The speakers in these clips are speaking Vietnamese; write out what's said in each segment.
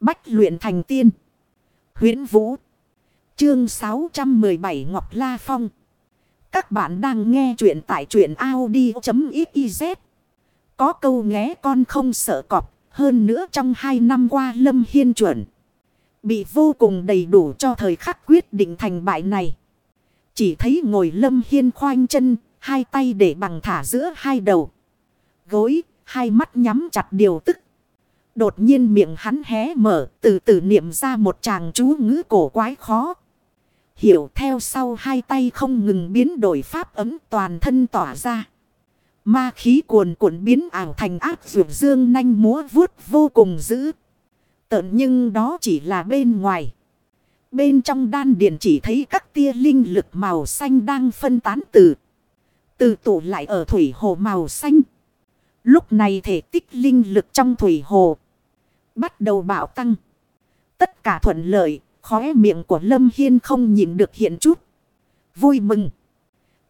Bách luyện thành tiên. huyễn Vũ. Chương 617 Ngọc La Phong. Các bạn đang nghe truyện tại truyện Audi.xyz. Có câu nghé con không sợ cọp. Hơn nữa trong hai năm qua Lâm Hiên chuẩn. Bị vô cùng đầy đủ cho thời khắc quyết định thành bại này. Chỉ thấy ngồi Lâm Hiên khoanh chân. Hai tay để bằng thả giữa hai đầu. Gối. Hai mắt nhắm chặt điều tức. Đột nhiên miệng hắn hé mở, từ từ niệm ra một chàng chú ngữ cổ quái khó. Hiểu theo sau hai tay không ngừng biến đổi pháp ấm toàn thân tỏa ra. Ma khí cuồn cuộn biến ảo thành ác vượt dương nanh múa vuốt vô cùng dữ. Tợn nhưng đó chỉ là bên ngoài. Bên trong đan điền chỉ thấy các tia linh lực màu xanh đang phân tán từ. Từ tụ lại ở thủy hồ màu xanh. Lúc này thể tích linh lực trong thủy hồ. Bắt đầu bạo tăng. Tất cả thuận lợi. Khóe miệng của Lâm Hiên không nhìn được hiện chút. Vui mừng.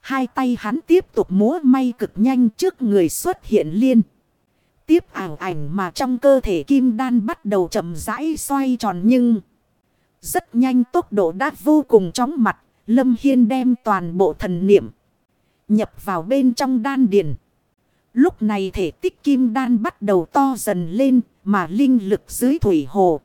Hai tay hắn tiếp tục múa may cực nhanh trước người xuất hiện liên. Tiếp ảo ảnh mà trong cơ thể kim đan bắt đầu chậm rãi xoay tròn nhưng. Rất nhanh tốc độ đã vô cùng chóng mặt. Lâm Hiên đem toàn bộ thần niệm. Nhập vào bên trong đan điền. Lúc này thể tích kim đan bắt đầu to dần lên mà linh lực dưới thủy hồ.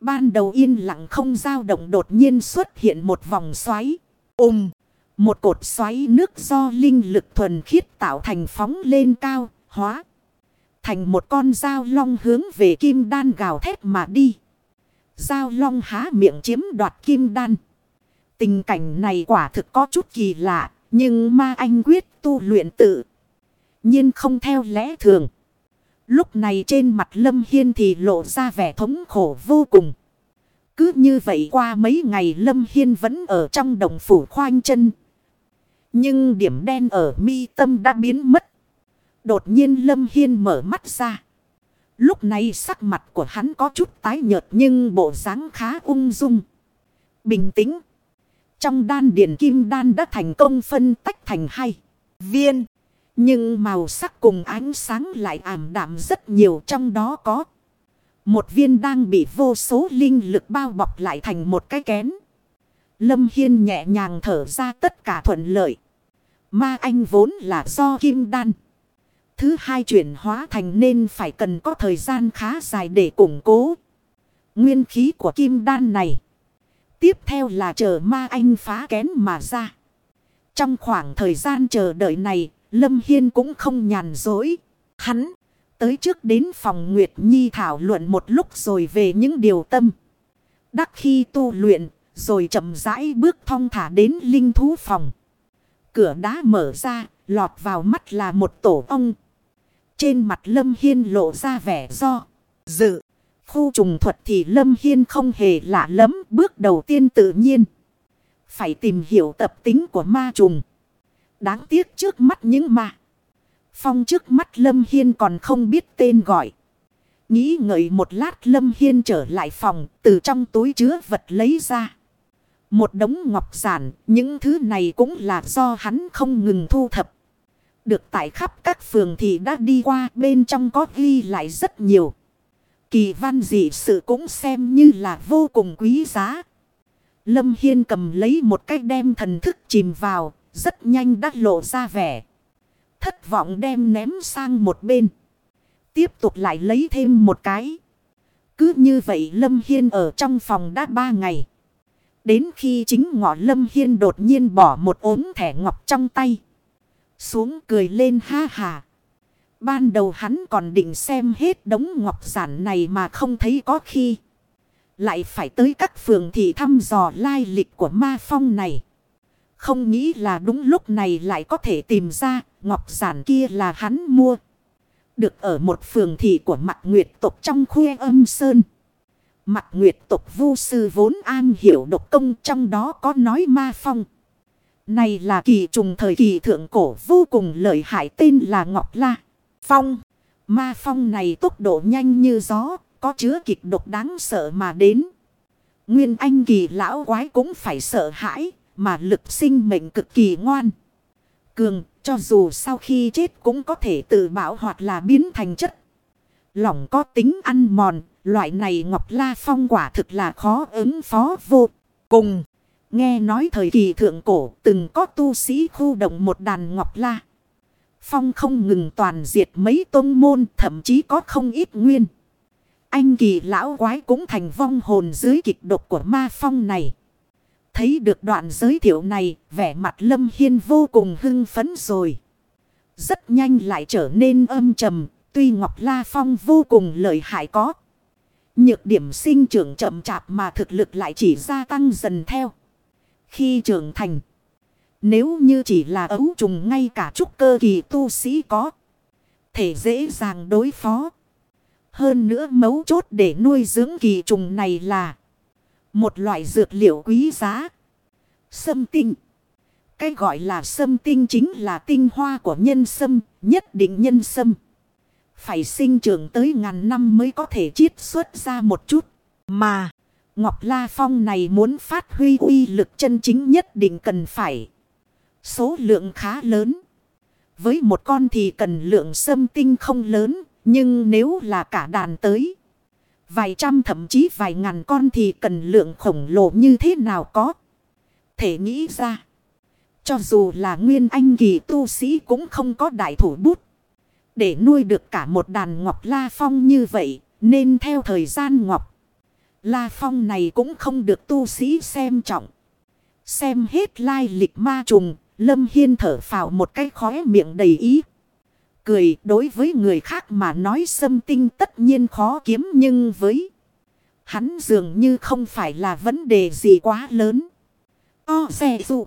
Ban đầu yên lặng không dao động đột nhiên xuất hiện một vòng xoáy. Ôm! một cột xoáy nước do linh lực thuần khiết tạo thành phóng lên cao, hóa. Thành một con dao long hướng về kim đan gào thét mà đi. Dao long há miệng chiếm đoạt kim đan. Tình cảnh này quả thực có chút kỳ lạ, nhưng ma anh quyết tu luyện tự nhiên không theo lẽ thường. Lúc này trên mặt Lâm Hiên thì lộ ra vẻ thống khổ vô cùng. Cứ như vậy qua mấy ngày Lâm Hiên vẫn ở trong đồng phủ khoanh chân. Nhưng điểm đen ở mi tâm đã biến mất. Đột nhiên Lâm Hiên mở mắt ra. Lúc này sắc mặt của hắn có chút tái nhợt nhưng bộ dáng khá ung dung. Bình tĩnh. Trong đan điển kim đan đã thành công phân tách thành hai viên. Nhưng màu sắc cùng ánh sáng lại ảm đạm rất nhiều trong đó có. Một viên đang bị vô số linh lực bao bọc lại thành một cái kén. Lâm Hiên nhẹ nhàng thở ra tất cả thuận lợi. Ma anh vốn là do kim đan. Thứ hai chuyển hóa thành nên phải cần có thời gian khá dài để củng cố. Nguyên khí của kim đan này. Tiếp theo là chờ ma anh phá kén mà ra. Trong khoảng thời gian chờ đợi này, Lâm Hiên cũng không nhàn dối. Hắn tới trước đến phòng Nguyệt Nhi thảo luận một lúc rồi về những điều tâm. Đắc khi tu luyện, rồi chậm rãi bước thong thả đến linh thú phòng. Cửa đá mở ra, lọt vào mắt là một tổ ong. Trên mặt Lâm Hiên lộ ra vẻ do, dự. Khu trùng thuật thì Lâm Hiên không hề lạ lắm bước đầu tiên tự nhiên. Phải tìm hiểu tập tính của ma trùng. Đáng tiếc trước mắt những ma. Phong trước mắt Lâm Hiên còn không biết tên gọi. Nghĩ ngợi một lát Lâm Hiên trở lại phòng từ trong túi chứa vật lấy ra. Một đống ngọc giản, những thứ này cũng là do hắn không ngừng thu thập. Được tại khắp các phường thì đã đi qua bên trong có ghi lại rất nhiều. Kỳ văn dị sự cũng xem như là vô cùng quý giá. Lâm Hiên cầm lấy một cái đem thần thức chìm vào, rất nhanh đã lộ ra vẻ. Thất vọng đem ném sang một bên. Tiếp tục lại lấy thêm một cái. Cứ như vậy Lâm Hiên ở trong phòng đã ba ngày. Đến khi chính ngọ Lâm Hiên đột nhiên bỏ một ốm thẻ ngọc trong tay. Xuống cười lên ha hà. Ban đầu hắn còn định xem hết đống ngọc giản này mà không thấy có khi. Lại phải tới các phường thị thăm dò lai lịch của ma phong này. Không nghĩ là đúng lúc này lại có thể tìm ra ngọc giản kia là hắn mua. Được ở một phường thị của mặt nguyệt tộc trong khuê âm sơn. Mặt nguyệt tộc vu sư vốn an hiểu độc công trong đó có nói ma phong. Này là kỳ trùng thời kỳ thượng cổ vô cùng lợi hại tên là Ngọc La. Phong. Ma phong này tốc độ nhanh như gió, có chứa kịch độc đáng sợ mà đến. Nguyên anh kỳ lão quái cũng phải sợ hãi, mà lực sinh mệnh cực kỳ ngoan. Cường, cho dù sau khi chết cũng có thể tự bảo hoặc là biến thành chất. Lỏng có tính ăn mòn, Loại này Ngọc La Phong quả thực là khó ứng phó vô cùng. Nghe nói thời kỳ thượng cổ từng có tu sĩ khu động một đàn Ngọc La. Phong không ngừng toàn diệt mấy tôn môn thậm chí có không ít nguyên. Anh kỳ lão quái cũng thành vong hồn dưới kịch độc của ma phong này. Thấy được đoạn giới thiệu này, vẻ mặt Lâm Hiên vô cùng hưng phấn rồi. Rất nhanh lại trở nên âm trầm, tuy Ngọc La Phong vô cùng lợi hại có. Nhược điểm sinh trưởng chậm chạp mà thực lực lại chỉ gia tăng dần theo. Khi trưởng thành, nếu như chỉ là ấu trùng ngay cả trúc cơ kỳ tu sĩ có, thể dễ dàng đối phó. Hơn nữa mấu chốt để nuôi dưỡng kỳ trùng này là một loại dược liệu quý giá. Sâm tinh. Cái gọi là sâm tinh chính là tinh hoa của nhân sâm, nhất định nhân sâm. Phải sinh trưởng tới ngàn năm mới có thể chiết xuất ra một chút. Mà, Ngọc La Phong này muốn phát huy uy lực chân chính nhất định cần phải. Số lượng khá lớn. Với một con thì cần lượng sâm tinh không lớn, nhưng nếu là cả đàn tới. Vài trăm thậm chí vài ngàn con thì cần lượng khổng lồ như thế nào có. Thể nghĩ ra. Cho dù là nguyên anh kỳ tu sĩ cũng không có đại thủ bút. Để nuôi được cả một đàn ngọc la phong như vậy. Nên theo thời gian ngọc. La phong này cũng không được tu sĩ xem trọng. Xem hết lai lịch ma trùng. Lâm Hiên thở phào một cái khóe miệng đầy ý. Cười, đối với người khác mà nói xâm tinh tất nhiên khó kiếm nhưng với hắn dường như không phải là vấn đề gì quá lớn. O xe dụ.